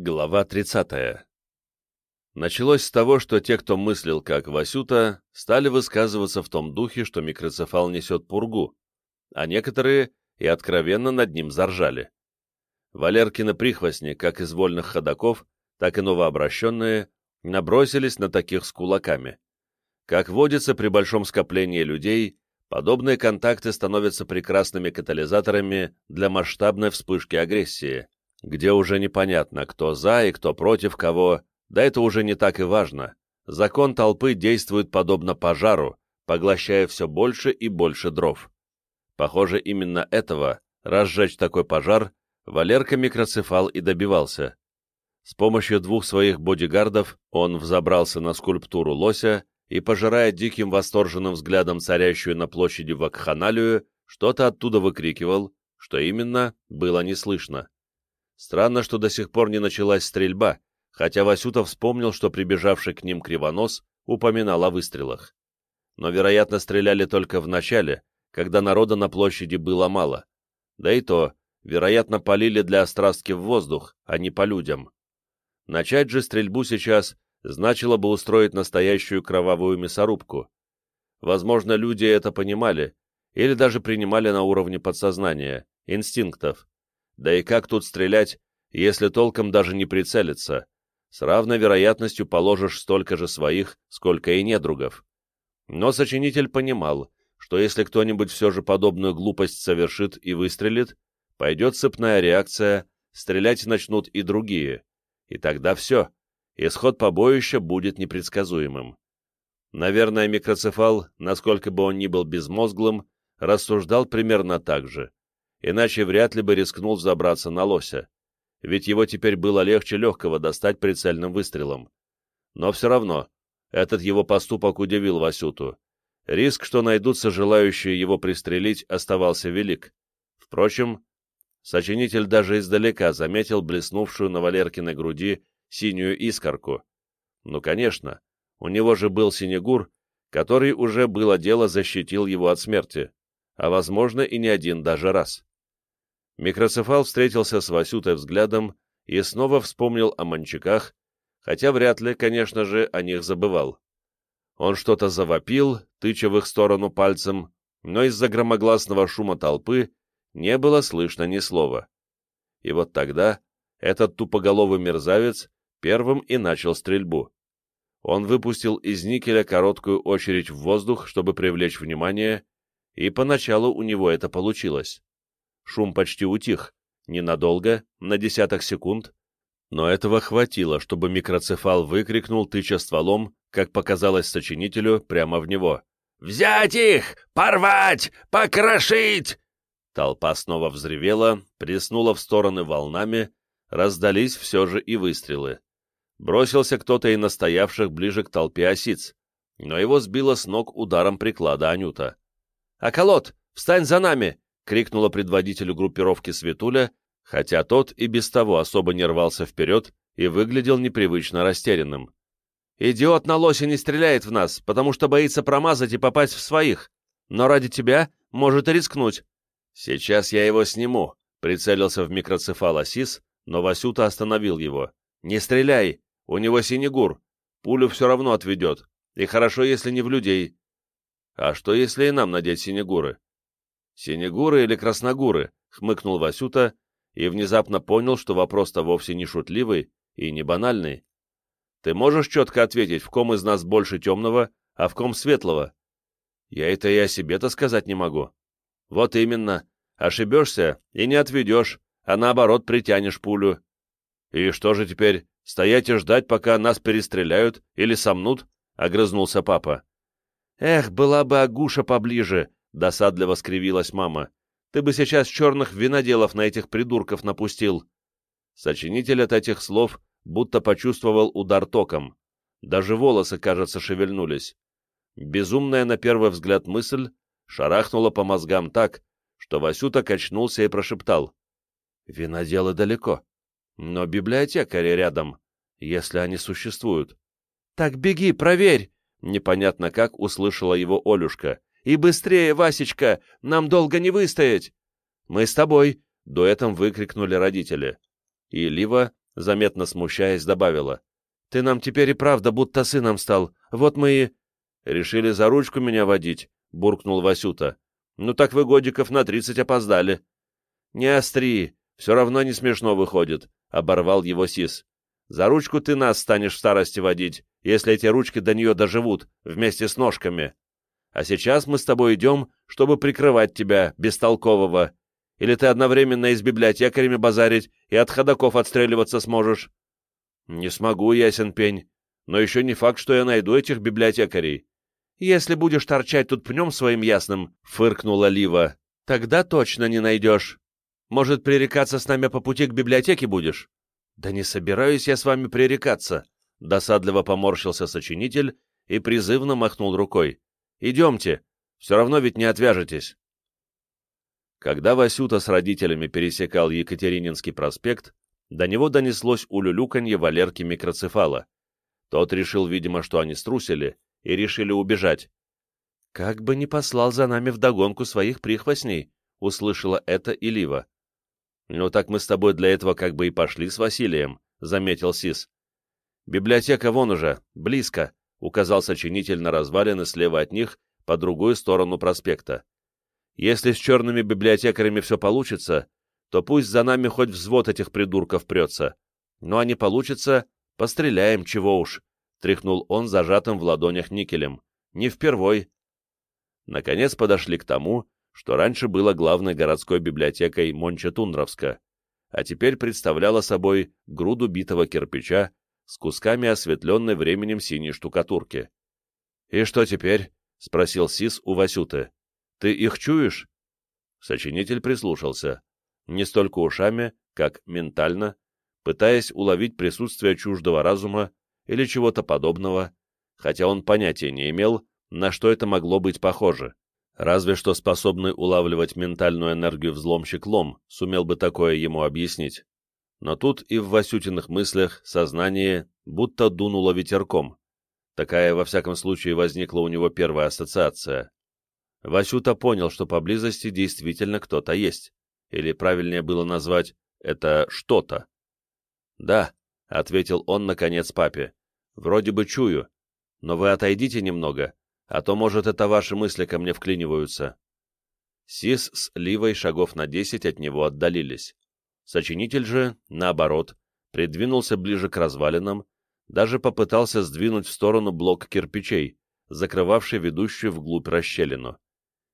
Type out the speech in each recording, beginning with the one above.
Глава 30. Началось с того, что те, кто мыслил как Васюта, стали высказываться в том духе, что микроцефал несет пургу, а некоторые и откровенно над ним заржали. Валеркины прихвостни, как из вольных ходаков, так и новообращенные, набросились на таких с кулаками. Как водится при большом скоплении людей, подобные контакты становятся прекрасными катализаторами для масштабной вспышки агрессии где уже непонятно, кто за и кто против кого, да это уже не так и важно. Закон толпы действует подобно пожару, поглощая все больше и больше дров. Похоже, именно этого, разжечь такой пожар, Валерка микроцефал и добивался. С помощью двух своих бодигардов он взобрался на скульптуру лося и, пожирая диким восторженным взглядом царящую на площади вакханалию, что-то оттуда выкрикивал, что именно, было не слышно. Странно, что до сих пор не началась стрельба, хотя Васютов вспомнил, что прибежавший к ним Кривонос упоминал о выстрелах. Но, вероятно, стреляли только в начале, когда народа на площади было мало. Да и то, вероятно, полили для острастки в воздух, а не по людям. Начать же стрельбу сейчас значило бы устроить настоящую кровавую мясорубку. Возможно, люди это понимали, или даже принимали на уровне подсознания, инстинктов. Да и как тут стрелять, если толком даже не прицелиться? С равной вероятностью положишь столько же своих, сколько и недругов. Но сочинитель понимал, что если кто-нибудь все же подобную глупость совершит и выстрелит, пойдет цепная реакция, стрелять начнут и другие. И тогда все, исход побоища будет непредсказуемым. Наверное, микроцефал, насколько бы он ни был безмозглым, рассуждал примерно так же иначе вряд ли бы рискнул забраться на лося, ведь его теперь было легче легкого достать прицельным выстрелом. Но все равно, этот его поступок удивил Васюту. Риск, что найдутся желающие его пристрелить, оставался велик. Впрочем, сочинитель даже издалека заметил блеснувшую на Валеркиной груди синюю искорку. Ну, конечно, у него же был синегур, который уже было дело защитил его от смерти, а, возможно, и не один даже раз. Микроцефал встретился с Васютой взглядом и снова вспомнил о манчаках, хотя вряд ли, конечно же, о них забывал. Он что-то завопил, тыча в их сторону пальцем, но из-за громогласного шума толпы не было слышно ни слова. И вот тогда этот тупоголовый мерзавец первым и начал стрельбу. Он выпустил из никеля короткую очередь в воздух, чтобы привлечь внимание, и поначалу у него это получилось. Шум почти утих, ненадолго, на десяток секунд, но этого хватило, чтобы микроцефал выкрикнул, тыча стволом, как показалось сочинителю, прямо в него. «Взять их! Порвать! Покрошить!» Толпа снова взревела, приснула в стороны волнами, раздались все же и выстрелы. Бросился кто-то и настоявших ближе к толпе осиц, но его сбило с ног ударом приклада Анюта. «Аколот, встань за нами! Крикнула предводителю группировки Светуля, хотя тот и без того особо не рвался вперед и выглядел непривычно растерянным. «Идиот на лосе не стреляет в нас, потому что боится промазать и попасть в своих, но ради тебя может и рискнуть». «Сейчас я его сниму», — прицелился в микроцефал Асис, но Васюта остановил его. «Не стреляй, у него синегур, пулю все равно отведет, и хорошо, если не в людей». «А что, если и нам надеть синегуры?» «Синегуры или красногуры?» — хмыкнул Васюта и внезапно понял, что вопрос-то вовсе не шутливый и не банальный. «Ты можешь четко ответить, в ком из нас больше темного, а в ком светлого?» «Я это и о себе-то сказать не могу». «Вот именно. Ошибешься и не отведешь, а наоборот притянешь пулю». «И что же теперь, стоять и ждать, пока нас перестреляют или сомнут?» — огрызнулся папа. «Эх, была бы Агуша поближе!» — досадливо скривилась мама. «Ты бы сейчас черных виноделов на этих придурков напустил». Сочинитель от этих слов будто почувствовал удар током. Даже волосы, кажется, шевельнулись. Безумная на первый взгляд мысль шарахнула по мозгам так, что Васюта качнулся и прошептал. «Виноделы далеко, но библиотекари рядом, если они существуют». «Так беги, проверь!» — непонятно как услышала его Олюшка. И быстрее, Васечка, нам долго не выстоять!» «Мы с тобой!» — дуэтом выкрикнули родители. И Лива, заметно смущаясь, добавила. «Ты нам теперь и правда будто сыном стал. Вот мы и...» «Решили за ручку меня водить», — буркнул Васюта. «Ну так вы годиков на тридцать опоздали». «Не остри, все равно не смешно выходит», — оборвал его Сис. «За ручку ты нас станешь в старости водить, если эти ручки до нее доживут, вместе с ножками. А сейчас мы с тобой идем, чтобы прикрывать тебя, бестолкового. Или ты одновременно и с библиотекарями базарить, и от ходаков отстреливаться сможешь?» «Не смогу, ясен пень. Но еще не факт, что я найду этих библиотекарей. Если будешь торчать тут пнем своим ясным, — фыркнула Лива, — тогда точно не найдешь. Может, пререкаться с нами по пути к библиотеке будешь? Да не собираюсь я с вами пререкаться, — досадливо поморщился сочинитель и призывно махнул рукой. Идемте, все равно ведь не отвяжетесь. Когда Васюта с родителями пересекал Екатерининский проспект, до него донеслось улюлюканье Валерки микроцефала. Тот решил, видимо, что они струсили, и решили убежать. «Как бы не послал за нами вдогонку своих прихвостней», — услышала это и Лива. «Ну так мы с тобой для этого как бы и пошли с Василием», — заметил Сис. «Библиотека вон уже, близко», — указал сочинитель на развалины слева от них, по другую сторону проспекта. «Если с черными библиотекарями все получится, то пусть за нами хоть взвод этих придурков прется. Ну а не получится, Постреляем, чего уж, — тряхнул он зажатым в ладонях Никелем. Не впервой. Наконец подошли к тому, что раньше было главной городской библиотекой Мончетундровска, а теперь представляла собой груду битого кирпича с кусками осветленной временем синей штукатурки. «И что теперь?» — спросил Сис у Васюты. «Ты их чуешь?» Сочинитель прислушался. Не столько ушами, как ментально, пытаясь уловить присутствие чуждого разума или чего-то подобного, хотя он понятия не имел, на что это могло быть похоже. Разве что способный улавливать ментальную энергию взломщик Лом сумел бы такое ему объяснить. Но тут и в Васютиных мыслях сознание будто дунуло ветерком. Такая, во всяком случае, возникла у него первая ассоциация. Васюта понял, что поблизости действительно кто-то есть. Или правильнее было назвать это что-то. «Да», — ответил он, наконец, папе. «Вроде бы чую. Но вы отойдите немного, а то, может, это ваши мысли ко мне вклиниваются». Сис с Ливой шагов на десять от него отдалились. Сочинитель же, наоборот, придвинулся ближе к развалинам, даже попытался сдвинуть в сторону блок кирпичей, закрывавший ведущую вглубь расщелину.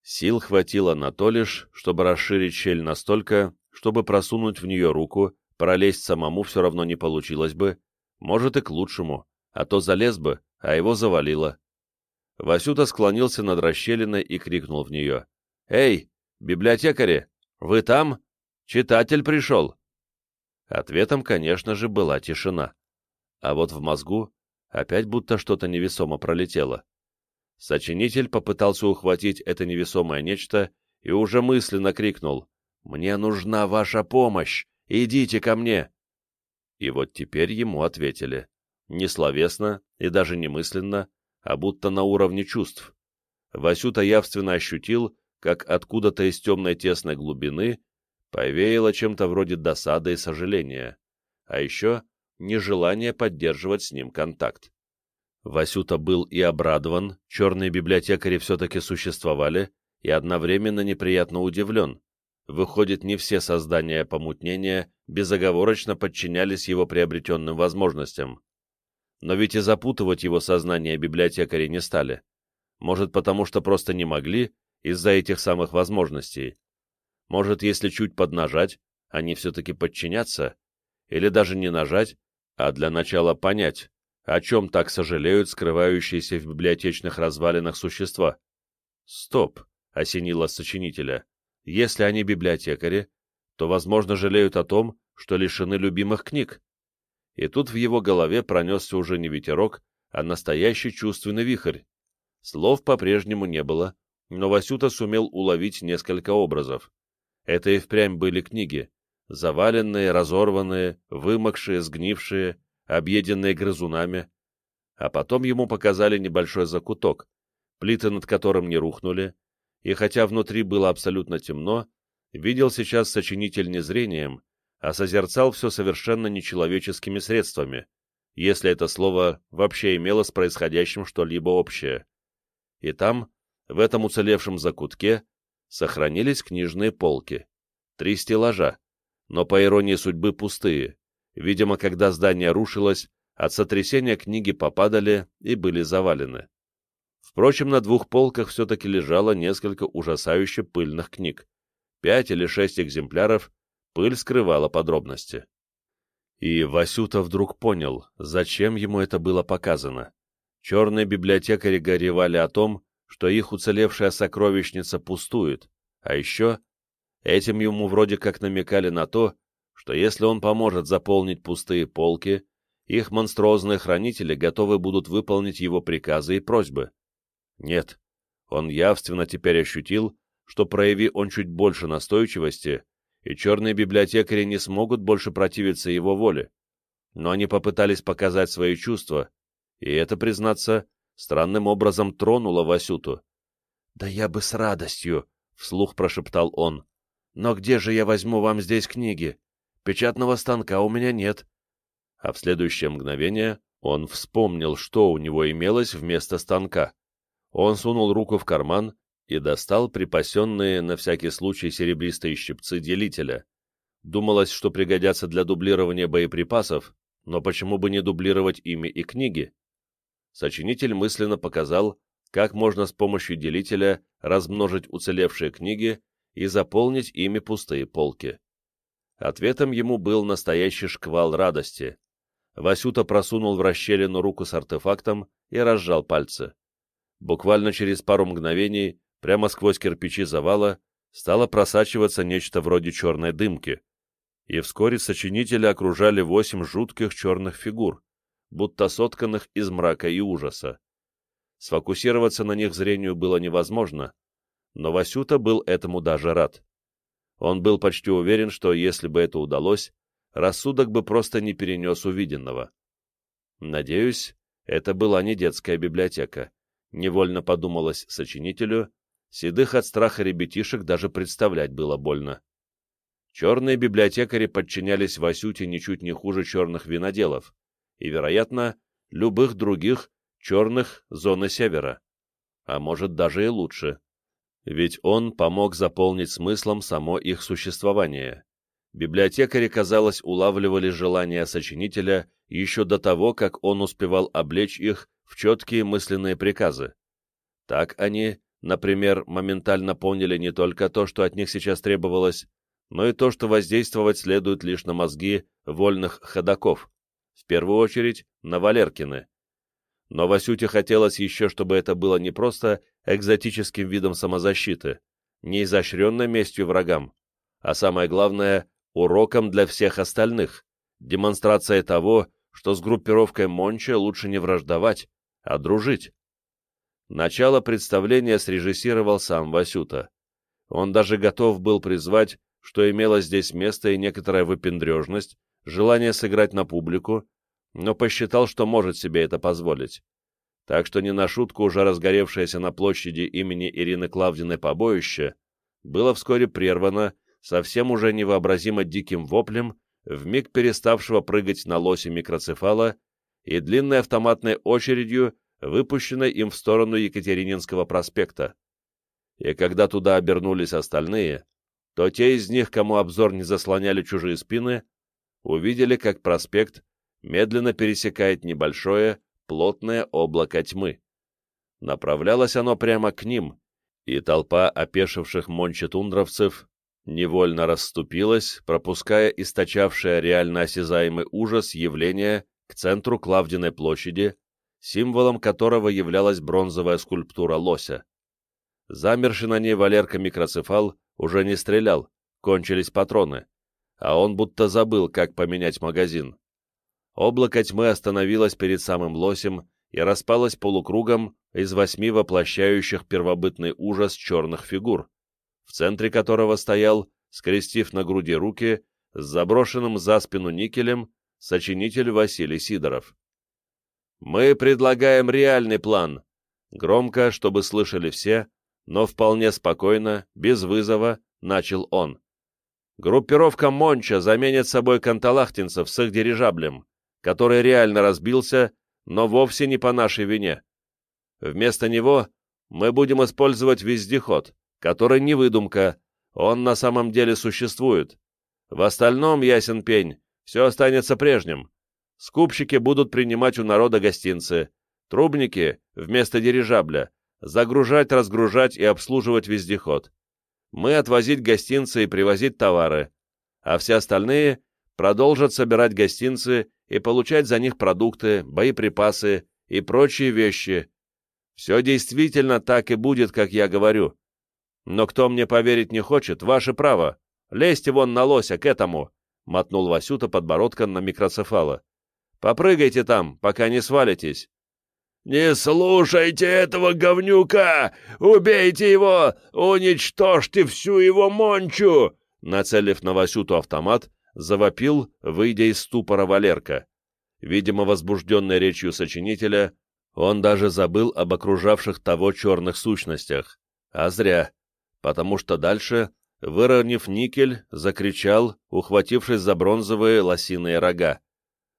Сил хватило на то лишь, чтобы расширить щель настолько, чтобы просунуть в нее руку Пролезть самому все равно не получилось бы, может и к лучшему, а то залез бы, а его завалило. Васюта склонился над расщелиной и крикнул в нее. «Эй, библиотекари, вы там? Читатель пришел!» Ответом, конечно же, была тишина. А вот в мозгу опять будто что-то невесомо пролетело. Сочинитель попытался ухватить это невесомое нечто и уже мысленно крикнул «Мне нужна ваша помощь! Идите ко мне!» И вот теперь ему ответили. Не словесно и даже не мысленно, а будто на уровне чувств. Васюта явственно ощутил, как откуда-то из темной тесной глубины повеяло чем-то вроде досады и сожаления, а еще нежелание поддерживать с ним контакт. Васюта был и обрадован, черные библиотекари все-таки существовали, и одновременно неприятно удивлен. Выходит, не все создания помутнения безоговорочно подчинялись его приобретенным возможностям. Но ведь и запутывать его сознание библиотекари не стали. Может, потому что просто не могли из-за этих самых возможностей. Может, если чуть поднажать, они все-таки подчинятся, или даже не нажать, а для начала понять, о чем так сожалеют скрывающиеся в библиотечных развалинах существа. «Стоп!» — осенило сочинителя. Если они библиотекари, то, возможно, жалеют о том, что лишены любимых книг. И тут в его голове пронесся уже не ветерок, а настоящий чувственный вихрь. Слов по-прежнему не было, но Васюта сумел уловить несколько образов. Это и впрямь были книги, заваленные, разорванные, вымокшие, сгнившие, объеденные грызунами. А потом ему показали небольшой закуток, плиты над которым не рухнули, и хотя внутри было абсолютно темно, видел сейчас сочинитель не зрением, а созерцал все совершенно нечеловеческими средствами, если это слово вообще имело с происходящим что-либо общее. И там, в этом уцелевшем закутке, сохранились книжные полки, три стеллажа, но, по иронии судьбы, пустые. Видимо, когда здание рушилось, от сотрясения книги попадали и были завалены. Впрочем, на двух полках все-таки лежало несколько ужасающе пыльных книг. Пять или шесть экземпляров, пыль скрывала подробности. И Васюта вдруг понял, зачем ему это было показано. Черные библиотекари горевали о том, что их уцелевшая сокровищница пустует, а еще этим ему вроде как намекали на то, что если он поможет заполнить пустые полки, их монструозные хранители готовы будут выполнить его приказы и просьбы. Нет, он явственно теперь ощутил, что прояви он чуть больше настойчивости, и черные библиотекари не смогут больше противиться его воле. Но они попытались показать свои чувства, и это, признаться, странным образом тронуло Васюту. «Да я бы с радостью!» — вслух прошептал он. «Но где же я возьму вам здесь книги? Печатного станка у меня нет». А в следующее мгновение он вспомнил, что у него имелось вместо станка. Он сунул руку в карман и достал припасенные на всякий случай серебристые щипцы делителя. Думалось, что пригодятся для дублирования боеприпасов, но почему бы не дублировать ими и книги? Сочинитель мысленно показал, как можно с помощью делителя размножить уцелевшие книги и заполнить ими пустые полки. Ответом ему был настоящий шквал радости. Васюта просунул в расщелину руку с артефактом и разжал пальцы. Буквально через пару мгновений, прямо сквозь кирпичи завала, стало просачиваться нечто вроде черной дымки, и вскоре сочинителя окружали восемь жутких черных фигур, будто сотканных из мрака и ужаса. Сфокусироваться на них зрению было невозможно, но Васюта был этому даже рад. Он был почти уверен, что если бы это удалось, рассудок бы просто не перенес увиденного. Надеюсь, это была не детская библиотека невольно подумалось сочинителю, седых от страха ребятишек даже представлять было больно. Черные библиотекари подчинялись Васюте ничуть не хуже черных виноделов и, вероятно, любых других черных зоны севера, а может даже и лучше, ведь он помог заполнить смыслом само их существование. Библиотекари, казалось, улавливали желания сочинителя еще до того, как он успевал облечь их в четкие мысленные приказы. Так они, например, моментально поняли не только то, что от них сейчас требовалось, но и то, что воздействовать следует лишь на мозги вольных ходаков, в первую очередь на Валеркины. Но Васюте хотелось еще, чтобы это было не просто экзотическим видом самозащиты, не изощренной местью врагам, а самое главное, уроком для всех остальных, демонстрация того, что с группировкой Монча лучше не враждовать, а дружить. Начало представления срежиссировал сам Васюта. Он даже готов был призвать, что имело здесь место и некоторая выпендрежность, желание сыграть на публику, но посчитал, что может себе это позволить. Так что не на шутку уже разгоревшееся на площади имени Ирины Клавдиной побоище было вскоре прервано совсем уже невообразимо диким воплем, вмиг переставшего прыгать на лосе микроцефала и длинной автоматной очередью, выпущенной им в сторону Екатерининского проспекта. И когда туда обернулись остальные, то те из них, кому обзор не заслоняли чужие спины, увидели, как проспект медленно пересекает небольшое, плотное облако тьмы. Направлялось оно прямо к ним, и толпа опешивших мончетундровцев невольно расступилась, пропуская источавшее реально осязаемый ужас явление к центру Клавдиной площади, символом которого являлась бронзовая скульптура лося. Замерший на ней Валерка-микроцефал уже не стрелял, кончились патроны, а он будто забыл, как поменять магазин. Облако тьмы остановилось перед самым лосем и распалось полукругом из восьми воплощающих первобытный ужас черных фигур, в центре которого стоял, скрестив на груди руки, с заброшенным за спину никелем, сочинитель Василий Сидоров. «Мы предлагаем реальный план», громко, чтобы слышали все, но вполне спокойно, без вызова, начал он. Группировка Монча заменит собой канталахтинцев с их дирижаблем, который реально разбился, но вовсе не по нашей вине. Вместо него мы будем использовать вездеход, который не выдумка, он на самом деле существует. В остальном, ясен пень, все останется прежним. Скупщики будут принимать у народа гостинцы, трубники вместо дирижабля, загружать, разгружать и обслуживать вездеход. Мы отвозить гостинцы и привозить товары, а все остальные продолжат собирать гостинцы и получать за них продукты, боеприпасы и прочие вещи. Все действительно так и будет, как я говорю. Но кто мне поверить не хочет, ваше право. Лезьте вон на лося к этому, — мотнул Васюта подбородком на микроцефала. Попрыгайте там, пока не свалитесь. «Не слушайте этого говнюка! Убейте его! Уничтожьте всю его мончу!» Нацелив на Васюту автомат, завопил, выйдя из ступора Валерка. Видимо, возбужденной речью сочинителя, он даже забыл об окружавших того черных сущностях. А зря, потому что дальше, выронив никель, закричал, ухватившись за бронзовые лосиные рога.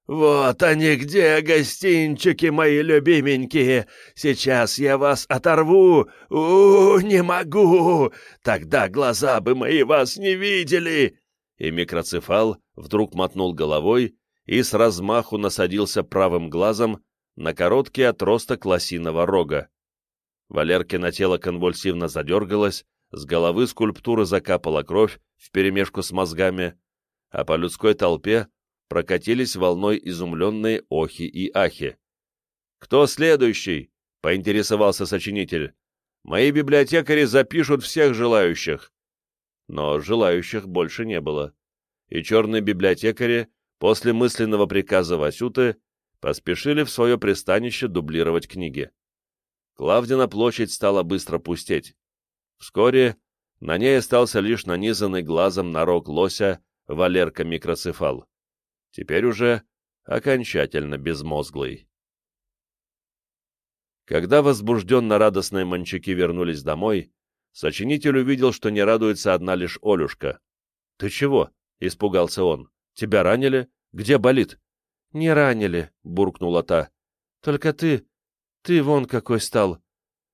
«Вот они где, гостинчики мои любименькие! Сейчас я вас оторву! у, -у, -у не могу! Тогда глаза бы мои вас не видели!» И микроцефал вдруг мотнул головой и с размаху насадился правым глазом на короткий отросток лосиного рога. Валеркино тело конвульсивно задергалось, с головы скульптуры закапала кровь вперемешку с мозгами, а по людской толпе прокатились волной изумленные охи и ахи. «Кто следующий?» — поинтересовался сочинитель. «Мои библиотекари запишут всех желающих». Но желающих больше не было, и черные библиотекари после мысленного приказа Васюты поспешили в свое пристанище дублировать книги. Клавдина площадь стала быстро пустеть. Вскоре на ней остался лишь нанизанный глазом на рог лося Валерка микроцефал теперь уже окончательно безмозглый. Когда возбужденно-радостные манчаки вернулись домой, сочинитель увидел, что не радуется одна лишь Олюшка. «Ты чего?» — испугался он. «Тебя ранили? Где болит?» «Не ранили», — буркнула та. «Только ты... ты вон какой стал.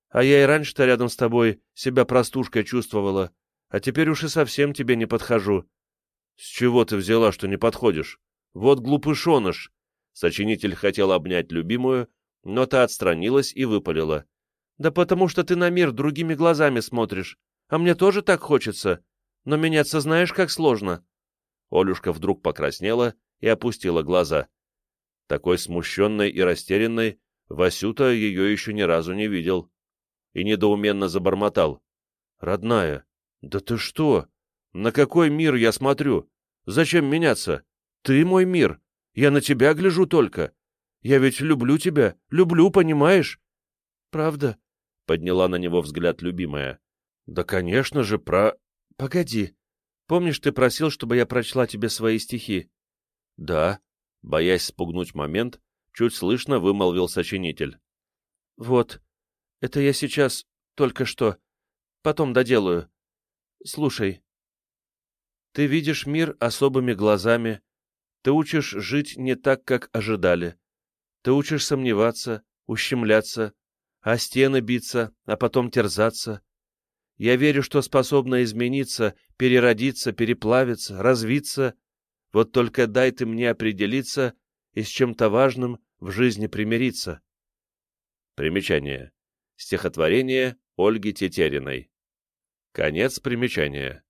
А я и раньше-то рядом с тобой себя простушкой чувствовала, а теперь уж и совсем тебе не подхожу». «С чего ты взяла, что не подходишь?» Вот глупышоныш!» Сочинитель хотел обнять любимую, но та отстранилась и выпалила. «Да потому что ты на мир другими глазами смотришь. А мне тоже так хочется. Но меняться знаешь, как сложно». Олюшка вдруг покраснела и опустила глаза. Такой смущенной и растерянной Васюта ее еще ни разу не видел. И недоуменно забормотал. «Родная, да ты что? На какой мир я смотрю? Зачем меняться? Ты мой мир. Я на тебя гляжу только. Я ведь люблю тебя, люблю, понимаешь? Правда? Подняла на него взгляд любимая. Да, конечно же, про... Погоди. Помнишь, ты просил, чтобы я прочла тебе свои стихи? Да. Боясь спугнуть момент, чуть слышно вымолвил сочинитель. Вот. Это я сейчас только что. Потом доделаю. Слушай. Ты видишь мир особыми глазами, ты учишь жить не так, как ожидали. Ты учишь сомневаться, ущемляться, а стены биться, а потом терзаться. Я верю, что способна измениться, переродиться, переплавиться, развиться. Вот только дай ты мне определиться и с чем-то важным в жизни примириться. Примечание. Стихотворение Ольги Тетериной. Конец примечания.